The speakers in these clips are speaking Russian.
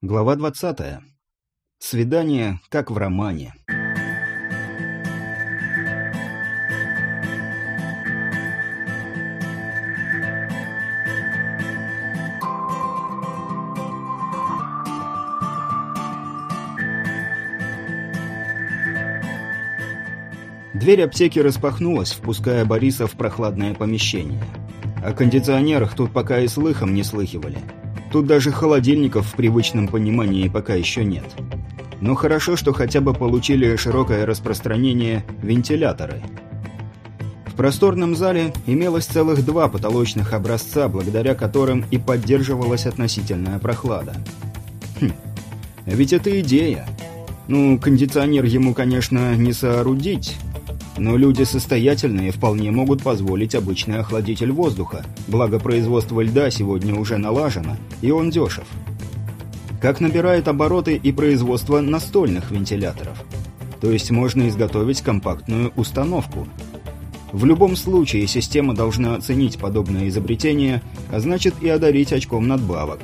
Глава 20. Свидание, как в романе. Дверь аптеки распахнулась, впуская Бориса в прохладное помещение. О кондиционерах тут пока и слыхом не слыхивали. Тут даже холодильников в привычном понимании пока еще нет. Но хорошо, что хотя бы получили широкое распространение вентиляторы. В просторном зале имелось целых два потолочных образца, благодаря которым и поддерживалась относительная прохлада. Хм, ведь это идея. Ну, кондиционер ему, конечно, не соорудить, но люди состоятельные вполне могут позволить обычный охладитель воздуха, благо производство льда сегодня уже налажено, и он дешев. Как набирает обороты и производство настольных вентиляторов. То есть можно изготовить компактную установку. В любом случае система должна оценить подобное изобретение, а значит и одарить очком надбавок.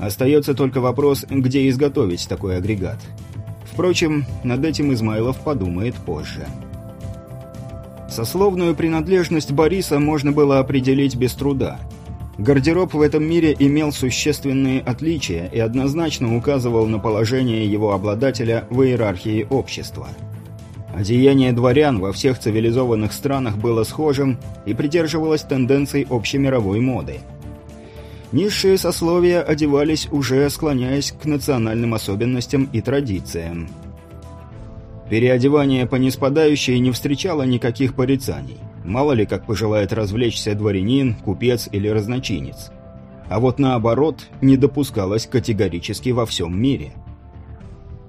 Остается только вопрос, где изготовить такой агрегат. Впрочем, над этим Измайлов подумает позже. Сословную принадлежность Бориса можно было определить без труда. Гардероб в этом мире имел существенные отличия и однозначно указывал на положение его обладателя в иерархии общества. Одеяние дворян во всех цивилизованных странах было схожим и придерживалось тенденций общемировой моды. Низшие сословия одевались уже склоняясь к национальным особенностям и традициям – Переодевание по неспадающей не встречало никаких порицаний. Мало ли, как пожелает развлечься дворянин, купец или разночинец. А вот наоборот, не допускалось категорически во всем мире.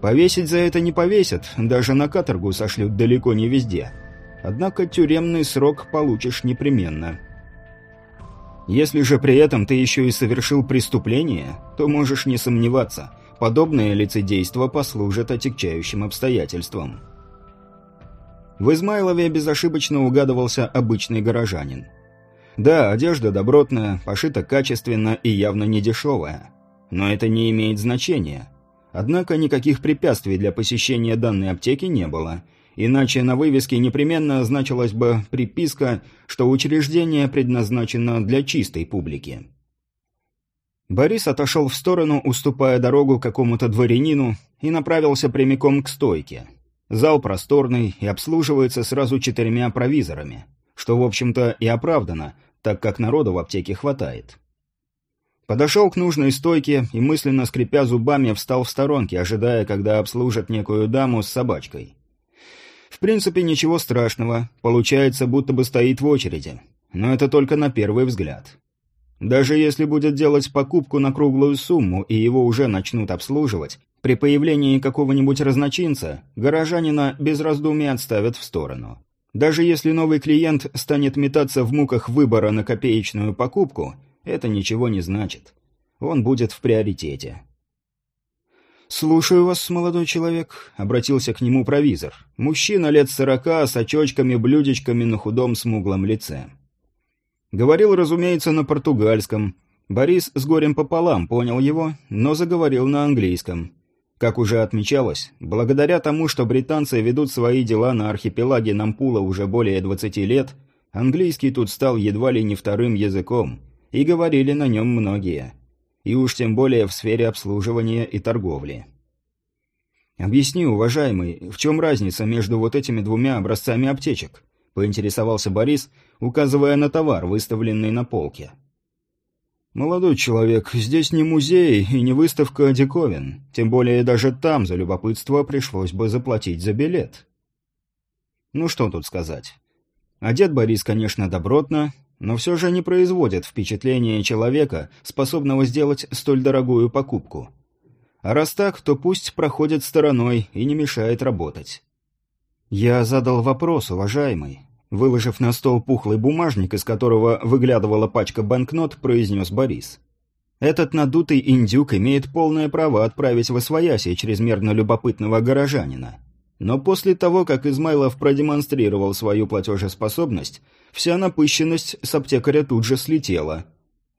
Повесить за это не повесят, даже на каторгу сошлют далеко не везде. Однако тюремный срок получишь непременно. Если же при этом ты еще и совершил преступление, то можешь не сомневаться – подобное лицедейство послужит отягчающим обстоятельством. В Измайлове безошибочно угадывался обычный горожанин. Да, одежда добротная, пошита качественно и явно не дешевая. Но это не имеет значения. Однако никаких препятствий для посещения данной аптеки не было, иначе на вывеске непременно значилась бы приписка, что учреждение предназначено для чистой публики. Борис отошел в сторону, уступая дорогу какому-то дворянину, и направился прямиком к стойке. Зал просторный и обслуживается сразу четырьмя провизорами, что, в общем-то, и оправдано, так как народу в аптеке хватает. Подошел к нужной стойке и, мысленно скрипя зубами, встал в сторонке, ожидая, когда обслужат некую даму с собачкой. В принципе, ничего страшного, получается, будто бы стоит в очереди. Но это только на первый взгляд. Даже если будет делать покупку на круглую сумму и его уже начнут обслуживать, при появлении какого-нибудь разночинца горожанина без раздумий отставят в сторону. Даже если новый клиент станет метаться в муках выбора на копеечную покупку, это ничего не значит. Он будет в приоритете. «Слушаю вас, молодой человек», — обратился к нему провизор. Мужчина лет сорока с очочками-блюдечками на худом смуглом лице. Говорил, разумеется, на португальском. Борис с горем пополам понял его, но заговорил на английском. Как уже отмечалось, благодаря тому, что британцы ведут свои дела на архипелаге Нампула уже более 20 лет, английский тут стал едва ли не вторым языком, и говорили на нем многие. И уж тем более в сфере обслуживания и торговли. «Объясни, уважаемый, в чем разница между вот этими двумя образцами аптечек?» — поинтересовался Борис, указывая на товар, выставленный на полке. «Молодой человек, здесь не музей и не выставка диковин, тем более даже там за любопытство пришлось бы заплатить за билет». Ну что тут сказать. Одет Борис, конечно, добротно, но все же не производит впечатления человека, способного сделать столь дорогую покупку. А раз так, то пусть проходит стороной и не мешает работать. Я задал вопрос, уважаемый. Выложив на стол пухлый бумажник, из которого выглядывала пачка банкнот, произнес Борис. Этот надутый индюк имеет полное право отправить в освояси чрезмерно любопытного горожанина. Но после того, как Измайлов продемонстрировал свою платежеспособность, вся напыщенность с аптекаря тут же слетела.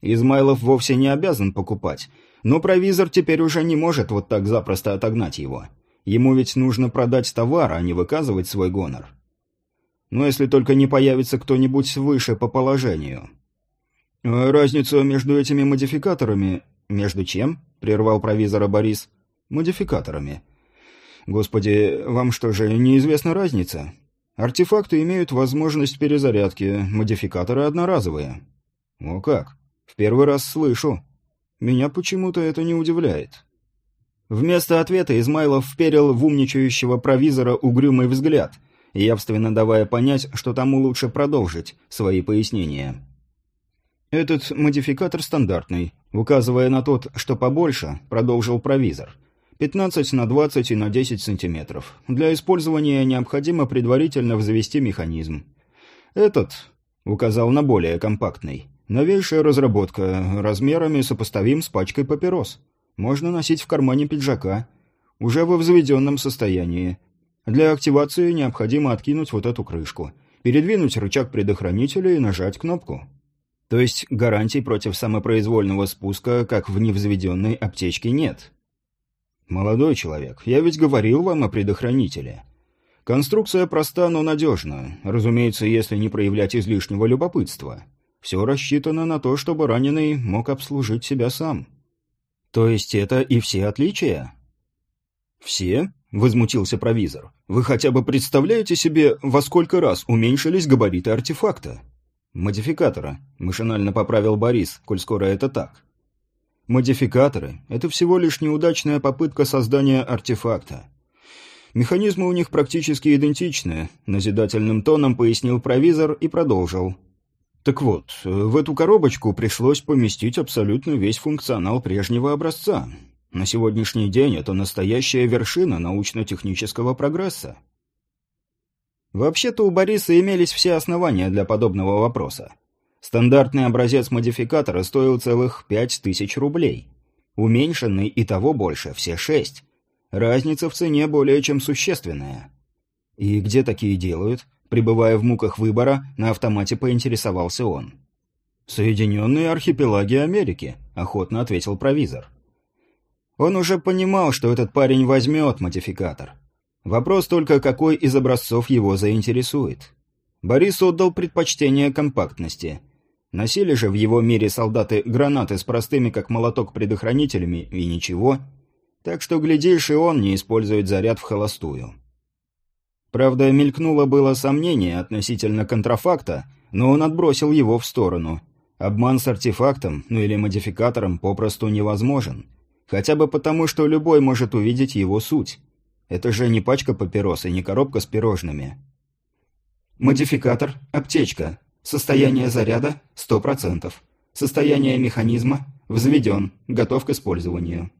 Измайлов вовсе не обязан покупать, но провизор теперь уже не может вот так запросто отогнать его. Ему ведь нужно продать товар, а не выказывать свой гонор. Но если только не появится кто-нибудь выше по положению. «А «Разница между этими модификаторами...» «Между чем?» — прервал провизора Борис. «Модификаторами». «Господи, вам что же, неизвестна разница? Артефакты имеют возможность перезарядки, модификаторы одноразовые». «О как? В первый раз слышу. Меня почему-то это не удивляет». Вместо ответа Измайлов вперил в умничающего провизора угрюмый взгляд, явственно давая понять, что тому лучше продолжить свои пояснения. «Этот модификатор стандартный», указывая на тот, что побольше, продолжил провизор. 15 на 20 и на 10 сантиметров. Для использования необходимо предварительно взвести механизм. Этот, указал на более компактный, новейшая разработка, размерами сопоставим с пачкой папирос. Можно носить в кармане пиджака. Уже во взведенном состоянии. Для активации необходимо откинуть вот эту крышку, передвинуть рычаг предохранителя и нажать кнопку. То есть гарантий против самопроизвольного спуска, как в невзведенной аптечке, нет. «Молодой человек, я ведь говорил вам о предохранителе. Конструкция проста, но надежна, разумеется, если не проявлять излишнего любопытства. Все рассчитано на то, чтобы раненый мог обслужить себя сам». «То есть это и все отличия?» «Все?» — возмутился провизор. «Вы хотя бы представляете себе, во сколько раз уменьшились габариты артефакта?» «Модификатора», — машинально поправил Борис, коль скоро это так. Модификаторы – это всего лишь неудачная попытка создания артефакта. Механизмы у них практически идентичны, назидательным тоном пояснил провизор и продолжил. Так вот, в эту коробочку пришлось поместить абсолютно весь функционал прежнего образца. На сегодняшний день это настоящая вершина научно-технического прогресса. Вообще-то у Бориса имелись все основания для подобного вопроса. Стандартный образец модификатора стоил целых пять тысяч рублей. Уменьшенный и того больше, все шесть. Разница в цене более чем существенная. И где такие делают? Пребывая в муках выбора, на автомате поинтересовался он. «Соединенные архипелаги Америки», — охотно ответил провизор. Он уже понимал, что этот парень возьмет модификатор. Вопрос только, какой из образцов его заинтересует. Борис отдал предпочтение компактности — Носили же в его мире солдаты гранаты с простыми, как молоток, предохранителями, и ничего. Так что, глядишь, и он не использует заряд в холостую. Правда, мелькнуло было сомнение относительно контрафакта, но он отбросил его в сторону. Обман с артефактом, ну или модификатором, попросту невозможен. Хотя бы потому, что любой может увидеть его суть. Это же не пачка папирос и не коробка с пирожными. Модификатор – аптечка. Состояние заряда – 100%. Состояние механизма – взведен, готов к использованию.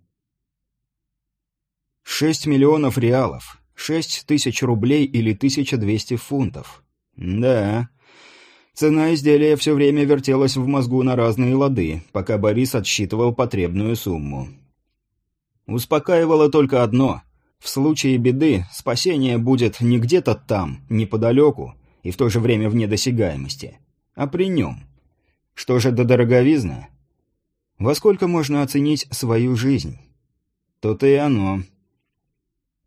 6 миллионов реалов. 6 тысяч рублей или 1200 фунтов. Да. Цена изделия все время вертелась в мозгу на разные лады, пока Борис отсчитывал потребную сумму. Успокаивало только одно. В случае беды спасение будет не где-то там, неподалеку, и в то же время вне досягаемости, а при нем. Что же до дороговизны? Во сколько можно оценить свою жизнь? То-то и оно.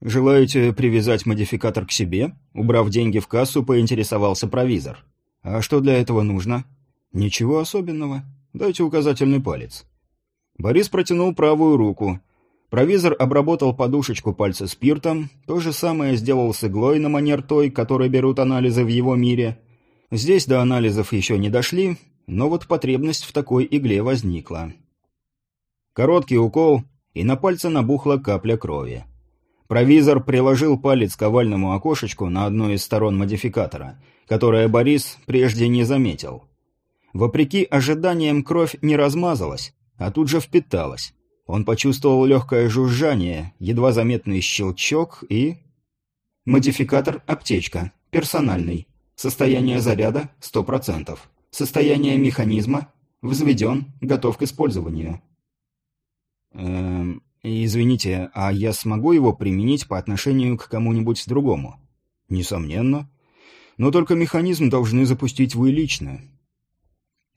«Желаете привязать модификатор к себе?» Убрав деньги в кассу, поинтересовался провизор. «А что для этого нужно?» «Ничего особенного. Дайте указательный палец». Борис протянул правую руку. Провизор обработал подушечку пальца спиртом, то же самое сделал с иглой на манер той, которой берут анализы в его мире. Здесь до анализов еще не дошли, но вот потребность в такой игле возникла. Короткий укол, и на пальце набухла капля крови. Провизор приложил палец к овальному окошечку на одной из сторон модификатора, которое Борис прежде не заметил. Вопреки ожиданиям кровь не размазалась, а тут же впиталась. Он почувствовал легкое жужжание, едва заметный щелчок и... Модификатор «Аптечка». Персональный. Состояние заряда – 100%. Состояние механизма – взведен, готов к использованию. Эм, извините, а я смогу его применить по отношению к кому-нибудь другому? Несомненно. Но только механизм должны запустить вы лично.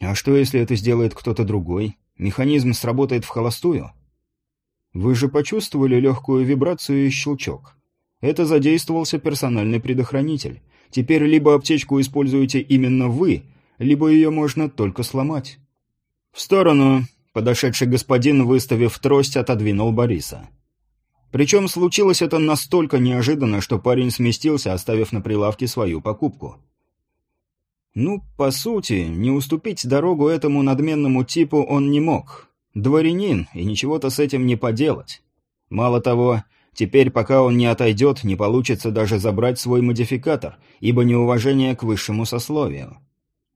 А что, если это сделает кто-то другой? Механизм сработает в холостую? Вы же почувствовали легкую вибрацию и щелчок. Это задействовался персональный предохранитель. Теперь либо аптечку используете именно вы, либо ее можно только сломать. В сторону подошедший господин, выставив трость, отодвинул Бориса. Причем случилось это настолько неожиданно, что парень сместился, оставив на прилавке свою покупку. Ну, по сути, не уступить дорогу этому надменному типу он не мог. Дворянин, и ничего-то с этим не поделать. Мало того, теперь, пока он не отойдет, не получится даже забрать свой модификатор, ибо неуважение к высшему сословию.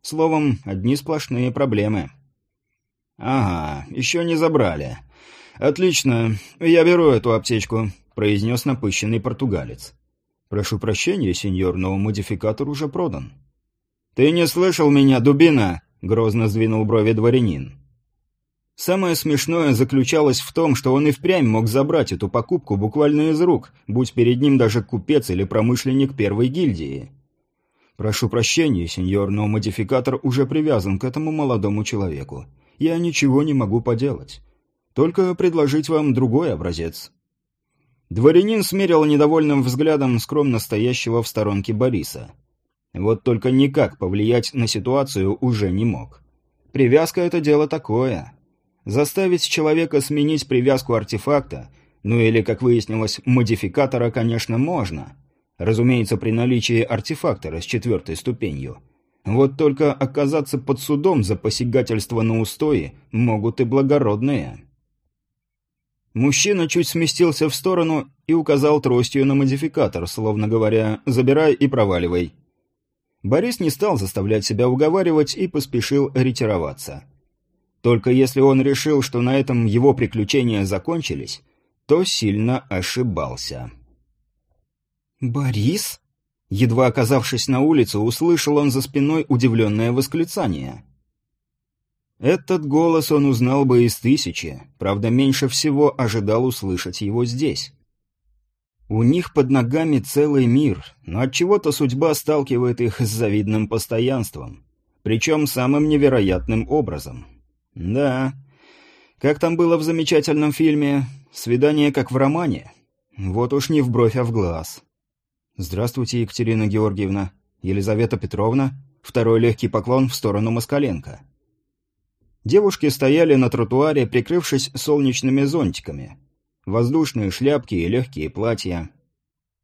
Словом, одни сплошные проблемы. «Ага, еще не забрали. Отлично, я беру эту аптечку», — произнес напыщенный португалец. «Прошу прощения, сеньор, но модификатор уже продан». «Ты не слышал меня, дубина?» — грозно сдвинул брови дворянин. Самое смешное заключалось в том, что он и впрямь мог забрать эту покупку буквально из рук, будь перед ним даже купец или промышленник первой гильдии. «Прошу прощения, сеньор, но модификатор уже привязан к этому молодому человеку я ничего не могу поделать. Только предложить вам другой образец». Дворянин смерил недовольным взглядом скромно стоящего в сторонке Бориса. Вот только никак повлиять на ситуацию уже не мог. Привязка — это дело такое. Заставить человека сменить привязку артефакта, ну или, как выяснилось, модификатора, конечно, можно. Разумеется, при наличии артефактора с четвертой ступенью — вот только оказаться под судом за посягательство на устои могут и благородные. Мужчина чуть сместился в сторону и указал тростью на модификатор, словно говоря «забирай и проваливай». Борис не стал заставлять себя уговаривать и поспешил ретироваться. Только если он решил, что на этом его приключения закончились, то сильно ошибался. «Борис?» Едва оказавшись на улице, услышал он за спиной удивленное восклицание. Этот голос он узнал бы из тысячи, правда, меньше всего ожидал услышать его здесь. У них под ногами целый мир, но от чего то судьба сталкивает их с завидным постоянством. Причем самым невероятным образом. Да, как там было в замечательном фильме «Свидание как в романе». Вот уж не в бровь, а в глаз. «Здравствуйте, Екатерина Георгиевна. Елизавета Петровна». Второй легкий поклон в сторону Москаленко. Девушки стояли на тротуаре, прикрывшись солнечными зонтиками. Воздушные шляпки и легкие платья.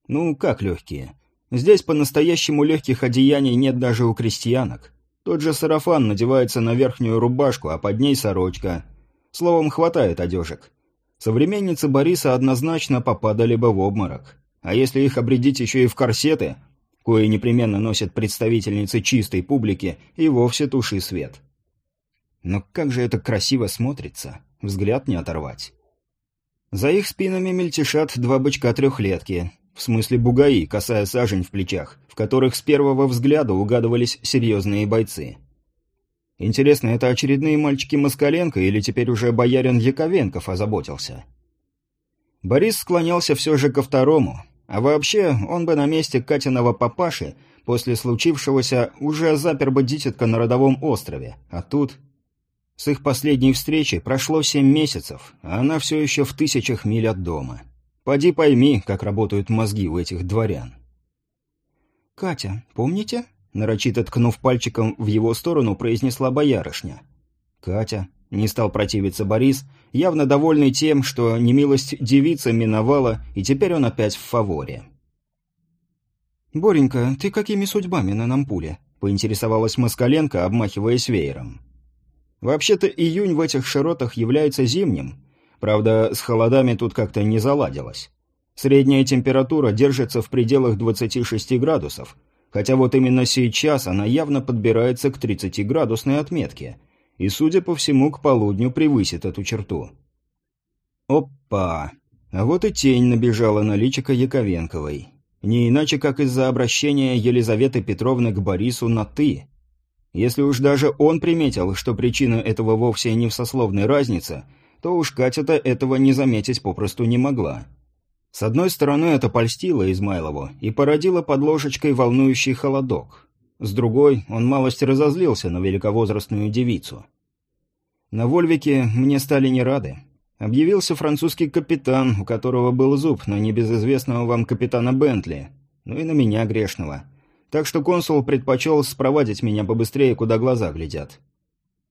Ну, как легкие? Здесь по-настоящему легких одеяний нет даже у крестьянок. Тот же сарафан надевается на верхнюю рубашку, а под ней сорочка. Словом, хватает одежек. Современницы Бориса однозначно попадали бы в обморок. А если их обредить еще и в корсеты, кое непременно носят представительницы чистой публики, и вовсе туши свет. Но как же это красиво смотрится, взгляд не оторвать. За их спинами мельтешат два бычка-трехлетки, в смысле бугаи, касая сажень в плечах, в которых с первого взгляда угадывались серьезные бойцы. Интересно, это очередные мальчики Москаленко или теперь уже боярин Яковенков озаботился? Борис склонялся все же ко второму, а вообще, он бы на месте Катиного папаши после случившегося уже запер бы дитятка на родовом острове. А тут... С их последней встречи прошло семь месяцев, а она все еще в тысячах миль от дома. Поди пойми, как работают мозги у этих дворян. «Катя, помните?» Нарочито ткнув пальчиком в его сторону, произнесла боярышня. «Катя, не стал противиться Борис, явно довольный тем, что немилость девица миновала, и теперь он опять в фаворе. «Боренька, ты какими судьбами на Нампуле?» — поинтересовалась Москаленко, обмахиваясь веером. «Вообще-то июнь в этих широтах является зимним. Правда, с холодами тут как-то не заладилось. Средняя температура держится в пределах 26 градусов, хотя вот именно сейчас она явно подбирается к 30-градусной отметке — и, судя по всему, к полудню превысит эту черту. Опа! А вот и тень набежала на личико Яковенковой. Не иначе, как из-за обращения Елизаветы Петровны к Борису на «ты». Если уж даже он приметил, что причина этого вовсе не в сословной разнице, то уж Катя-то этого не заметить попросту не могла. С одной стороны, это польстило Измайлову и породило под ложечкой волнующий холодок. С другой, он малость разозлился на великовозрастную девицу. На Вольвике мне стали не рады. Объявился французский капитан, у которого был зуб, но не без известного вам капитана Бентли. Ну и на меня грешного. Так что консул предпочел спровадить меня побыстрее, куда глаза глядят.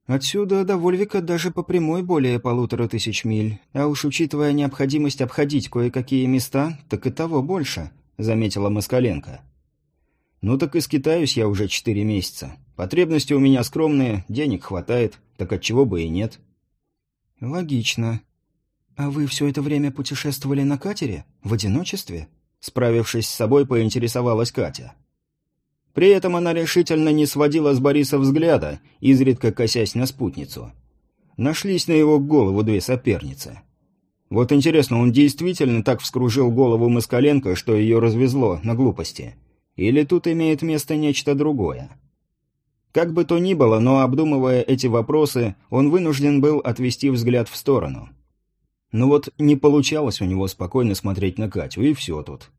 Отсюда до Вольвика даже по прямой более полутора тысяч миль. А уж учитывая необходимость обходить кое-какие места, так и того больше, заметила Москаленко. Ну так и скитаюсь я уже четыре месяца. Потребности у меня скромные, денег хватает, так отчего бы и нет. Логично. А вы все это время путешествовали на катере? В одиночестве? Справившись с собой, поинтересовалась Катя. При этом она решительно не сводила с Бориса взгляда, изредка косясь на спутницу. Нашлись на его голову две соперницы. Вот интересно, он действительно так вскружил голову Москаленко, что ее развезло на глупости? Или тут имеет место нечто другое? Как бы то ни было, но обдумывая эти вопросы, он вынужден был отвести взгляд в сторону. Ну вот не получалось у него спокойно смотреть на Катю, и все тут.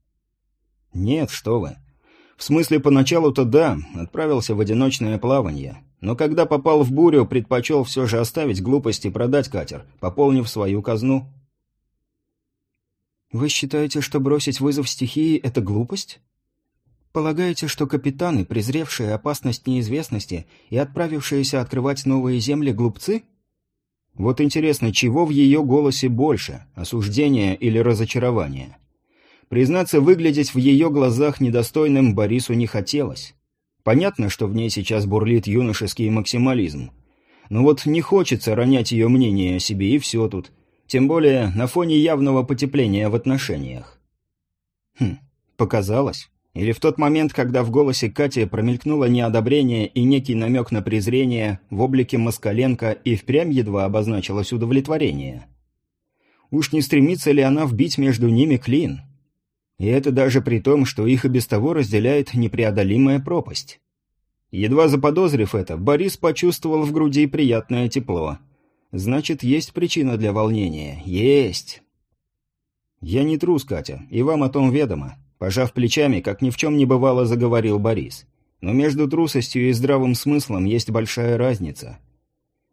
Нет, что вы. В смысле, поначалу-то да, отправился в одиночное плавание. Но когда попал в бурю, предпочел все же оставить глупости и продать катер, пополнив свою казну. «Вы считаете, что бросить вызов стихии – это глупость?» «Полагаете, что капитаны, презревшие опасность неизвестности и отправившиеся открывать новые земли, глупцы?» Вот интересно, чего в ее голосе больше – осуждения или разочарования? Признаться, выглядеть в ее глазах недостойным Борису не хотелось. Понятно, что в ней сейчас бурлит юношеский максимализм. Но вот не хочется ронять ее мнение о себе, и все тут. Тем более на фоне явного потепления в отношениях. Хм, показалось. Или в тот момент, когда в голосе Кати промелькнуло неодобрение и некий намек на презрение, в облике Москаленко и впрямь едва обозначилось удовлетворение. Уж не стремится ли она вбить между ними клин? И это даже при том, что их и без того разделяет непреодолимая пропасть. Едва заподозрив это, Борис почувствовал в груди приятное тепло. Значит, есть причина для волнения. Есть. «Я не трус, Катя, и вам о том ведомо», – пожав плечами, как ни в чем не бывало, заговорил Борис. «Но между трусостью и здравым смыслом есть большая разница.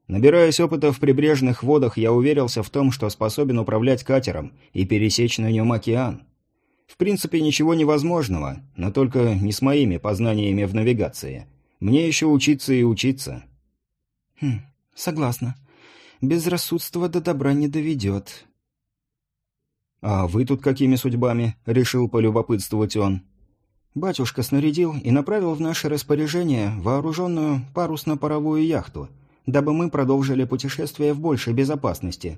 Набираясь опыта в прибрежных водах, я уверился в том, что способен управлять катером и пересечь на нем океан. В принципе, ничего невозможного, но только не с моими познаниями в навигации. Мне еще учиться и учиться. Хм, согласна. Безрассудство до добра не доведет. А вы тут какими судьбами? Решил полюбопытствовать он. Батюшка снарядил и направил в наше распоряжение вооруженную парусно-паровую яхту, дабы мы продолжили путешествие в большей безопасности.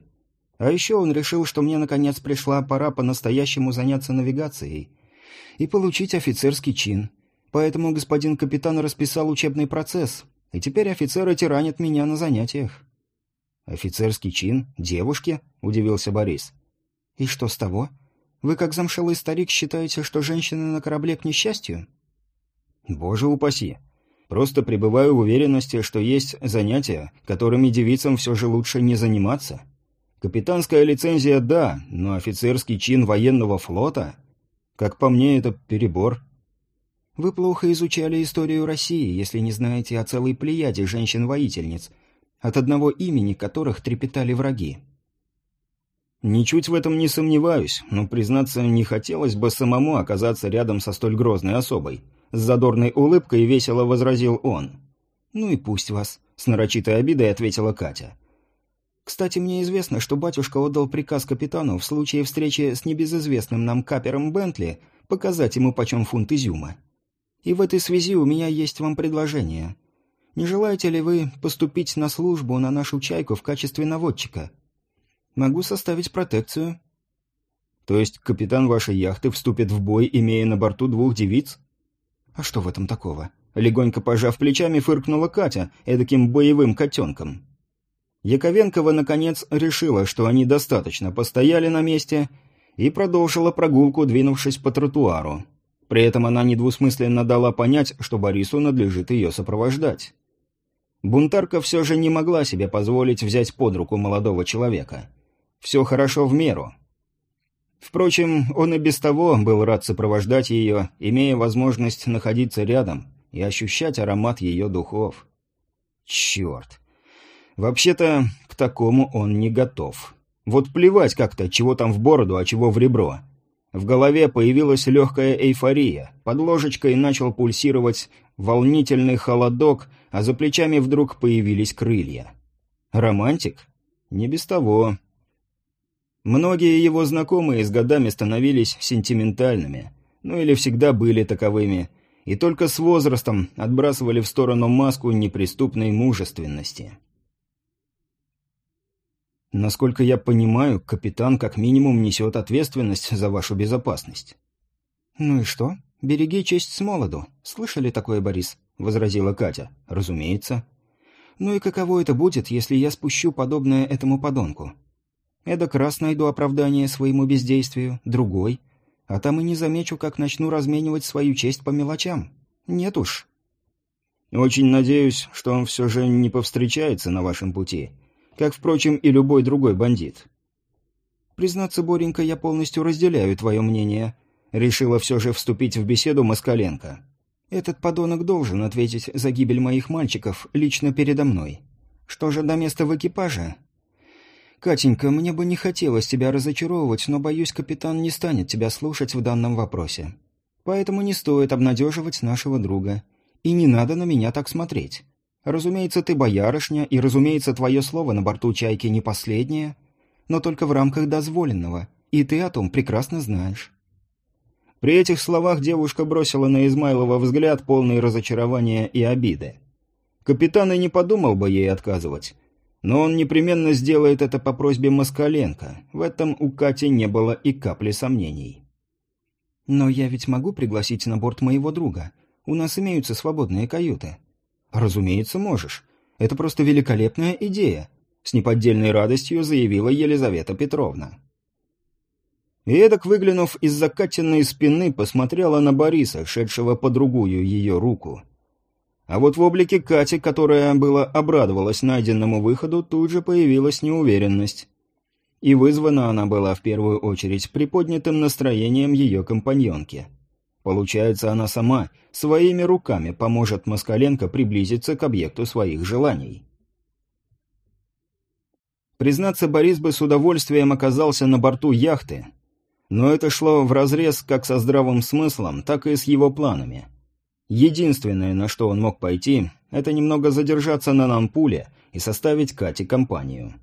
А еще он решил, что мне наконец пришла пора по-настоящему заняться навигацией и получить офицерский чин. Поэтому господин капитан расписал учебный процесс, и теперь офицеры тиранят меня на занятиях. «Офицерский чин? Девушке?» – удивился Борис. «И что с того? Вы, как замшелый старик, считаете, что женщины на корабле к несчастью?» «Боже упаси! Просто пребываю в уверенности, что есть занятия, которыми девицам все же лучше не заниматься». Капитанская лицензия – да, но офицерский чин военного флота? Как по мне, это перебор. Вы плохо изучали историю России, если не знаете о целой плеяде женщин-воительниц, от одного имени которых трепетали враги. Ничуть в этом не сомневаюсь, но, признаться, не хотелось бы самому оказаться рядом со столь грозной особой. С задорной улыбкой весело возразил он. «Ну и пусть вас», — с нарочитой обидой ответила Катя. Кстати, мне известно, что батюшка отдал приказ капитану в случае встречи с небезызвестным нам капером Бентли показать ему почем фунт изюма. И в этой связи у меня есть вам предложение. Не желаете ли вы поступить на службу на нашу чайку в качестве наводчика? Могу составить протекцию. То есть капитан вашей яхты вступит в бой, имея на борту двух девиц? А что в этом такого? Легонько пожав плечами, фыркнула Катя, эдаким боевым котенком. Яковенкова, наконец, решила, что они достаточно постояли на месте, и продолжила прогулку, двинувшись по тротуару. При этом она недвусмысленно дала понять, что Борису надлежит ее сопровождать. Бунтарка все же не могла себе позволить взять под руку молодого человека. Все хорошо в меру. Впрочем, он и без того был рад сопровождать ее, имея возможность находиться рядом, и ощущать аромат ее духов. Черт. Вообще-то, к такому он не готов. Вот плевать как-то, чего там в бороду, а чего в ребро. В голове появилась легкая эйфория, под ложечкой начал пульсировать волнительный холодок, а за плечами вдруг появились крылья. Романтик? Не без того. Многие его знакомые с годами становились сентиментальными, ну или всегда были таковыми, и только с возрастом отбрасывали в сторону маску неприступной мужественности. Насколько я понимаю, капитан как минимум несет ответственность за вашу безопасность. Ну и что? Береги честь с молоду. Слышали такое, Борис? возразила Катя. Разумеется. Ну и каково это будет, если я спущу подобное этому подонку? Эдак раз найду оправдание своему бездействию, другой, а там и не замечу, как начну разменивать свою честь по мелочам. Нет уж. Очень надеюсь, что он все же не повстречается на вашем пути, как, впрочем, и любой другой бандит. Признаться, Боренька, я полностью разделяю твое мнение. Решила все же вступить в беседу Москаленко. Этот подонок должен ответить за гибель моих мальчиков лично передо мной. Что же до места в экипаже? «Катенька, мне бы не хотелось тебя разочаровывать, но, боюсь, капитан не станет тебя слушать в данном вопросе. Поэтому не стоит обнадеживать нашего друга. И не надо на меня так смотреть. Разумеется, ты боярышня, и, разумеется, твое слово на борту «Чайки» не последнее, но только в рамках дозволенного, и ты о том прекрасно знаешь». При этих словах девушка бросила на Измайлова взгляд, полный разочарования и обиды. Капитан и не подумал бы ей отказывать. Но он непременно сделает это по просьбе Москаленко. В этом у Кати не было и капли сомнений. «Но я ведь могу пригласить на борт моего друга. У нас имеются свободные каюты». «Разумеется, можешь. Это просто великолепная идея», — с неподдельной радостью заявила Елизавета Петровна. И эдак, выглянув из закатенной спины, посмотрела на Бориса, шедшего по другую ее руку. А вот в облике Кати, которая была обрадовалась найденному выходу, тут же появилась неуверенность. И вызвана она была в первую очередь приподнятым настроением ее компаньонки. Получается, она сама своими руками поможет Москаленко приблизиться к объекту своих желаний. Признаться, Борис бы с удовольствием оказался на борту яхты, но это шло вразрез как со здравым смыслом, так и с его планами – Единственное, на что он мог пойти, это немного задержаться на Нампуле и составить Кате компанию.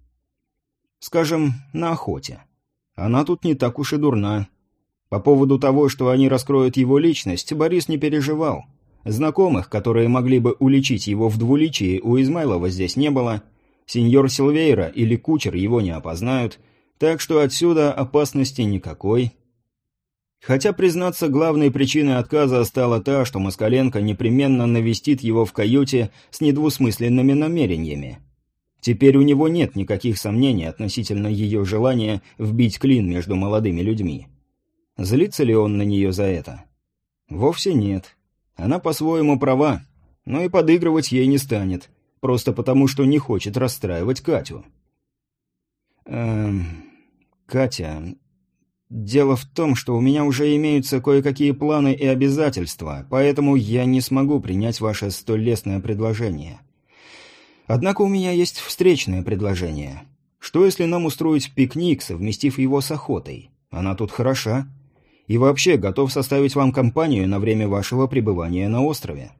Скажем, на охоте. Она тут не так уж и дурна. По поводу того, что они раскроют его личность, Борис не переживал. Знакомых, которые могли бы уличить его в двуличии, у Измайлова здесь не было. Сеньор Сильвейра или кучер его не опознают, так что отсюда опасности никакой. Хотя, признаться, главной причиной отказа стала та, что Москаленко непременно навестит его в каюте с недвусмысленными намерениями. Теперь у него нет никаких сомнений относительно ее желания вбить клин между молодыми людьми. Злится ли он на нее за это? Вовсе нет. Она по-своему права, но и подыгрывать ей не станет, просто потому что не хочет расстраивать Катю. Эм... Катя, Дело в том, что у меня уже имеются кое-какие планы и обязательства, поэтому я не смогу принять ваше столь лестное предложение. Однако у меня есть встречное предложение. Что если нам устроить пикник, совместив его с охотой? Она тут хороша. И вообще, готов составить вам компанию на время вашего пребывания на острове.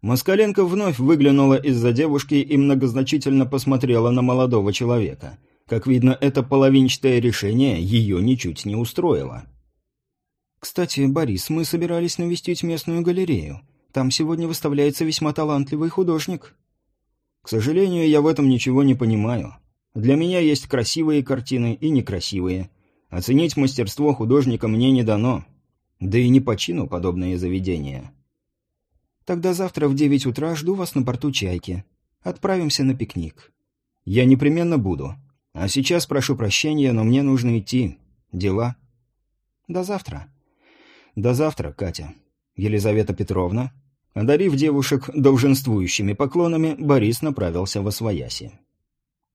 Москаленко вновь выглянула из-за девушки и многозначительно посмотрела на молодого человека – как видно, это половинчатое решение ее ничуть не устроило. «Кстати, Борис, мы собирались навестить местную галерею. Там сегодня выставляется весьма талантливый художник». «К сожалению, я в этом ничего не понимаю. Для меня есть красивые картины и некрасивые. Оценить мастерство художника мне не дано. Да и не по чину подобные заведения». «Тогда завтра в девять утра жду вас на борту «Чайки». Отправимся на пикник». «Я непременно буду. А сейчас прошу прощения, но мне нужно идти. Дела. До завтра. До завтра, Катя. Елизавета Петровна. Одарив девушек долженствующими поклонами, Борис направился во свояси.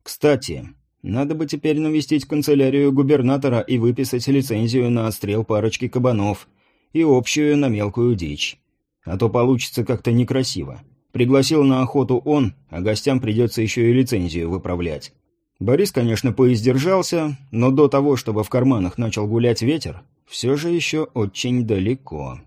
Кстати, надо бы теперь навестить канцелярию губернатора и выписать лицензию на отстрел парочки кабанов и общую на мелкую дичь. А то получится как-то некрасиво. Пригласил на охоту он, а гостям придется еще и лицензию выправлять. Борис, конечно, поиздержался, но до того, чтобы в карманах начал гулять ветер, все же еще очень далеко.